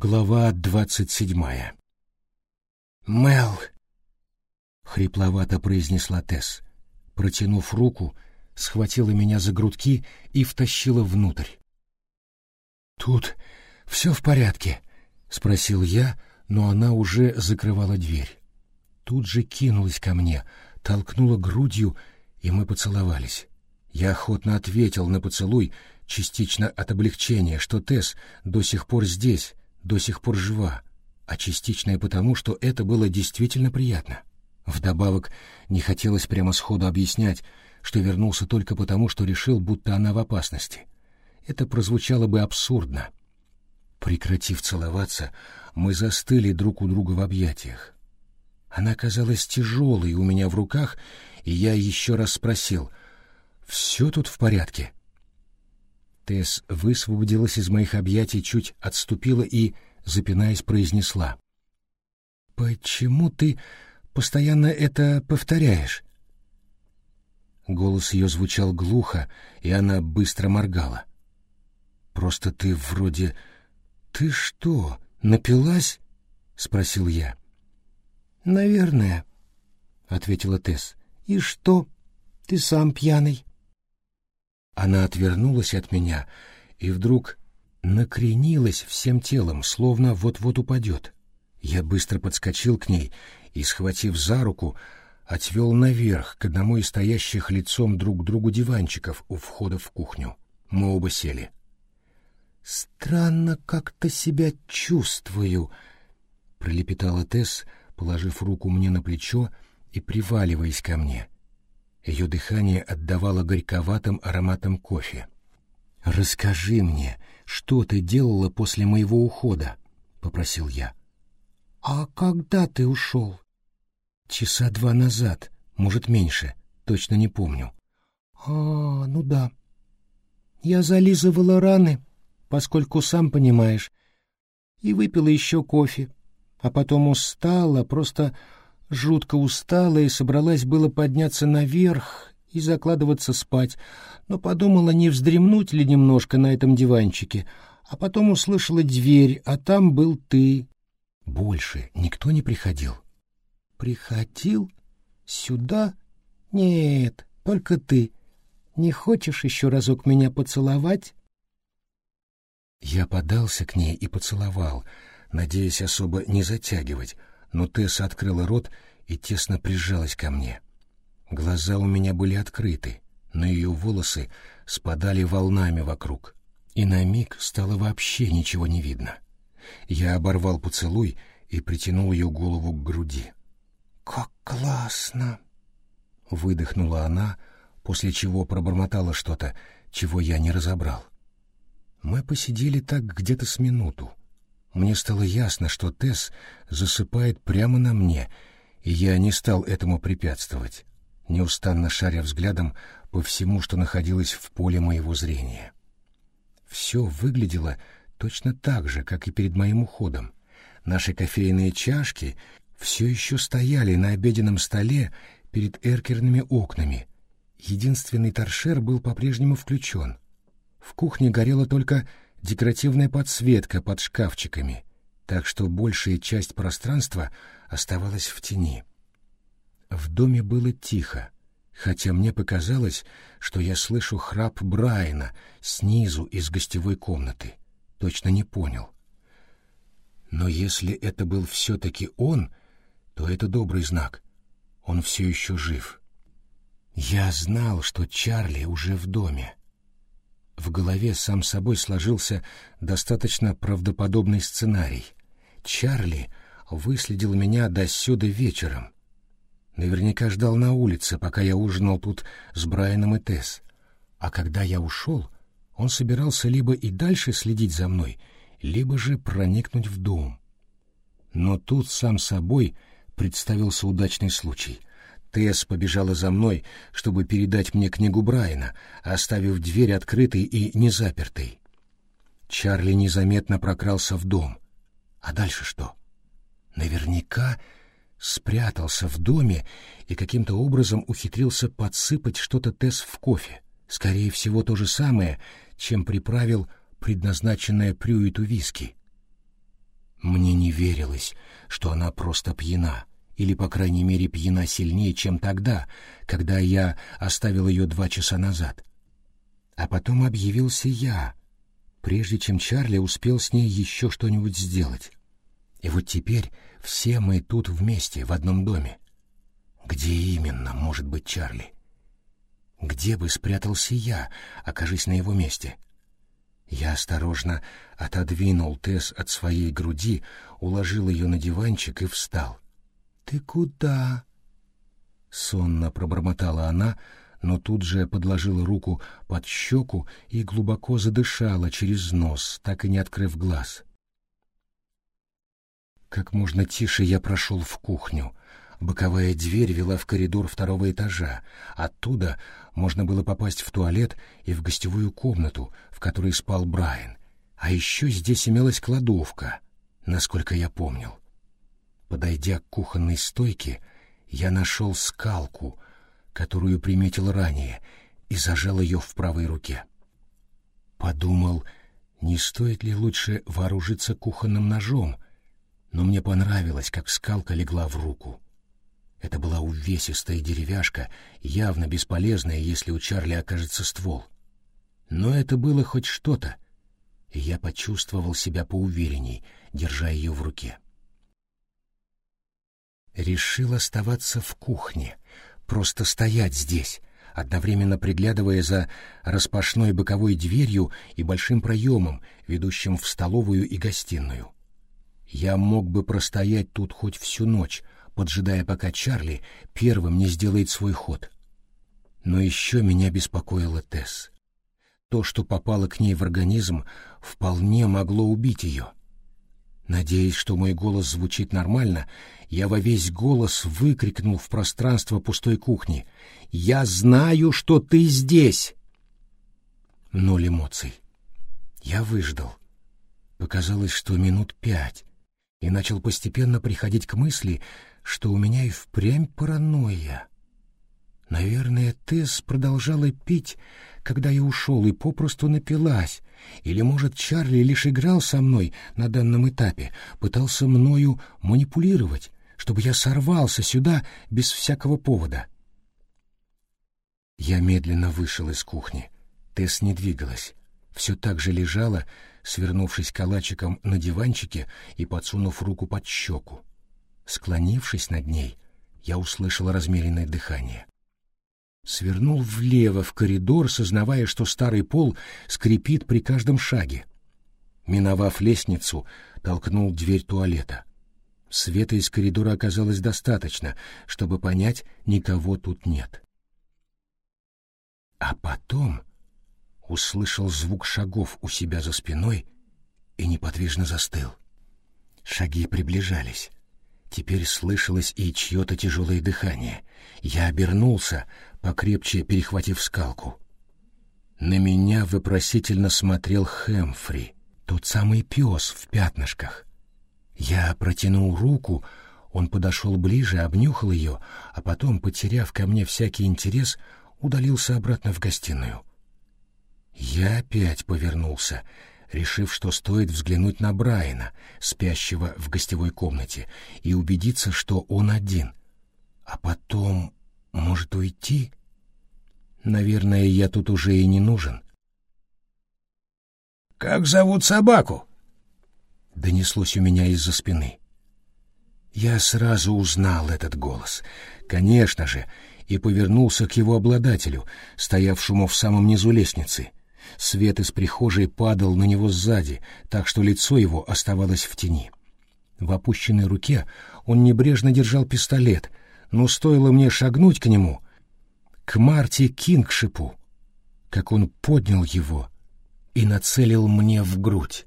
Глава двадцать седьмая. «Мел!» — хрипловато произнесла Тесс. Протянув руку, схватила меня за грудки и втащила внутрь. «Тут все в порядке?» — спросил я, но она уже закрывала дверь. Тут же кинулась ко мне, толкнула грудью, и мы поцеловались. Я охотно ответил на поцелуй, частично от облегчения, что Тесс до сих пор здесь, до сих пор жива, а частично и потому, что это было действительно приятно. Вдобавок, не хотелось прямо сходу объяснять, что вернулся только потому, что решил, будто она в опасности. Это прозвучало бы абсурдно. Прекратив целоваться, мы застыли друг у друга в объятиях. Она казалась тяжелой у меня в руках, и я еще раз спросил, «Все тут в порядке?» Тесс высвободилась из моих объятий, чуть отступила и, запинаясь, произнесла. «Почему ты постоянно это повторяешь?» Голос ее звучал глухо, и она быстро моргала. «Просто ты вроде... Ты что, напилась?» — спросил я. «Наверное», — ответила Тесс. «И что? Ты сам пьяный». Она отвернулась от меня и вдруг накренилась всем телом, словно вот-вот упадет. Я быстро подскочил к ней и, схватив за руку, отвел наверх к одному из стоящих лицом друг к другу диванчиков у входа в кухню. Мы оба сели. «Странно как-то себя чувствую», — пролепетала Тесс, положив руку мне на плечо и приваливаясь ко мне. Ее дыхание отдавало горьковатым ароматом кофе. «Расскажи мне, что ты делала после моего ухода?» — попросил я. «А когда ты ушел?» «Часа два назад, может, меньше, точно не помню». «А, ну да. Я зализывала раны, поскольку, сам понимаешь, и выпила еще кофе, а потом устала, просто жутко устала и собралась было подняться наверх и закладываться спать, но подумала, не вздремнуть ли немножко на этом диванчике, а потом услышала дверь, а там был ты. Больше никто не приходил. Приходил? Сюда? Нет, только ты. Не хочешь еще разок меня поцеловать? Я подался к ней и поцеловал, надеясь особо не затягивать, но Тесса открыла рот и тесно прижалась ко мне. Глаза у меня были открыты, но ее волосы спадали волнами вокруг, и на миг стало вообще ничего не видно. Я оборвал поцелуй и притянул ее голову к груди. «Как классно!» — выдохнула она, после чего пробормотала что-то, чего я не разобрал. Мы посидели так где-то с минуту, мне стало ясно, что Тесс засыпает прямо на мне, и я не стал этому препятствовать, неустанно шаря взглядом по всему, что находилось в поле моего зрения. Все выглядело точно так же, как и перед моим уходом. Наши кофейные чашки все еще стояли на обеденном столе перед эркерными окнами. Единственный торшер был по-прежнему включен. В кухне горела только декоративная подсветка под шкафчиками, так что большая часть пространства оставалась в тени. В доме было тихо, хотя мне показалось, что я слышу храп Брайана снизу из гостевой комнаты. Точно не понял. Но если это был все-таки он, то это добрый знак. Он все еще жив. Я знал, что Чарли уже в доме. В голове сам собой сложился достаточно правдоподобный сценарий. Чарли выследил меня до сюда вечером. Наверняка ждал на улице, пока я ужинал тут с Брайаном и Тесс. А когда я ушел, он собирался либо и дальше следить за мной, либо же проникнуть в дом. Но тут сам собой представился удачный случай. Тесс побежала за мной, чтобы передать мне книгу Брайана, оставив дверь открытой и незапертой. Чарли незаметно прокрался в дом. А дальше что? Наверняка спрятался в доме и каким-то образом ухитрился подсыпать что-то Тесс в кофе. Скорее всего, то же самое, чем приправил предназначенное Прюиту виски. Мне не верилось, что она просто пьяна, или, по крайней мере, пьяна сильнее, чем тогда, когда я оставил ее два часа назад. А потом объявился я, прежде чем Чарли успел с ней еще что-нибудь сделать. И вот теперь все мы тут вместе, в одном доме. Где именно может быть Чарли? Где бы спрятался я, окажись на его месте? Я осторожно отодвинул Тесс от своей груди, уложил ее на диванчик и встал. «Ты куда?» Сонно пробормотала она, но тут же подложила руку под щеку и глубоко задышала через нос, так и не открыв глаз. Как можно тише я прошел в кухню. Боковая дверь вела в коридор второго этажа. Оттуда можно было попасть в туалет и в гостевую комнату, в которой спал Брайан. А еще здесь имелась кладовка, насколько я помнил. Подойдя к кухонной стойке, я нашел скалку, которую приметил ранее, и зажал ее в правой руке. Подумал, не стоит ли лучше вооружиться кухонным ножом, но мне понравилось, как скалка легла в руку. Это была увесистая деревяшка, явно бесполезная, если у Чарли окажется ствол. Но это было хоть что-то, и я почувствовал себя поуверенней, держа ее в руке. Решил оставаться в кухне, просто стоять здесь, одновременно приглядывая за распашной боковой дверью и большим проемом, ведущим в столовую и гостиную. Я мог бы простоять тут хоть всю ночь, поджидая, пока Чарли первым не сделает свой ход. Но еще меня беспокоила Тесс. То, что попало к ней в организм, вполне могло убить ее. Надеясь, что мой голос звучит нормально, я во весь голос выкрикнул в пространство пустой кухни. «Я знаю, что ты здесь!» Ноль эмоций. Я выждал. Показалось, что минут пять, и начал постепенно приходить к мысли, что у меня и впрямь паранойя. Наверное, Тесс продолжала пить, когда я ушел, и попросту напилась. Или, может, Чарли лишь играл со мной на данном этапе, пытался мною манипулировать, чтобы я сорвался сюда без всякого повода. Я медленно вышел из кухни. Тесс не двигалась. Все так же лежала, свернувшись калачиком на диванчике и подсунув руку под щеку. Склонившись над ней, я услышал размеренное дыхание. Свернул влево в коридор, сознавая, что старый пол скрипит при каждом шаге. Миновав лестницу, толкнул дверь туалета. Света из коридора оказалось достаточно, чтобы понять, никого тут нет. А потом услышал звук шагов у себя за спиной и неподвижно застыл. Шаги приближались. Теперь слышалось и чье-то тяжелое дыхание. Я обернулся, покрепче перехватив скалку. На меня вопросительно смотрел Хэмфри, тот самый пес в пятнышках. Я протянул руку, он подошел ближе, обнюхал ее, а потом, потеряв ко мне всякий интерес, удалился обратно в гостиную. Я опять повернулся, решив, что стоит взглянуть на Брайана, спящего в гостевой комнате, и убедиться, что он один. А потом, может, уйти? Наверное, я тут уже и не нужен. «Как зовут собаку?» Донеслось у меня из-за спины. Я сразу узнал этот голос. Конечно же, и повернулся к его обладателю, стоявшему в самом низу лестницы — Свет из прихожей падал на него сзади, так что лицо его оставалось в тени. В опущенной руке он небрежно держал пистолет, но стоило мне шагнуть к нему, к Марти Кингшипу, как он поднял его и нацелил мне в грудь.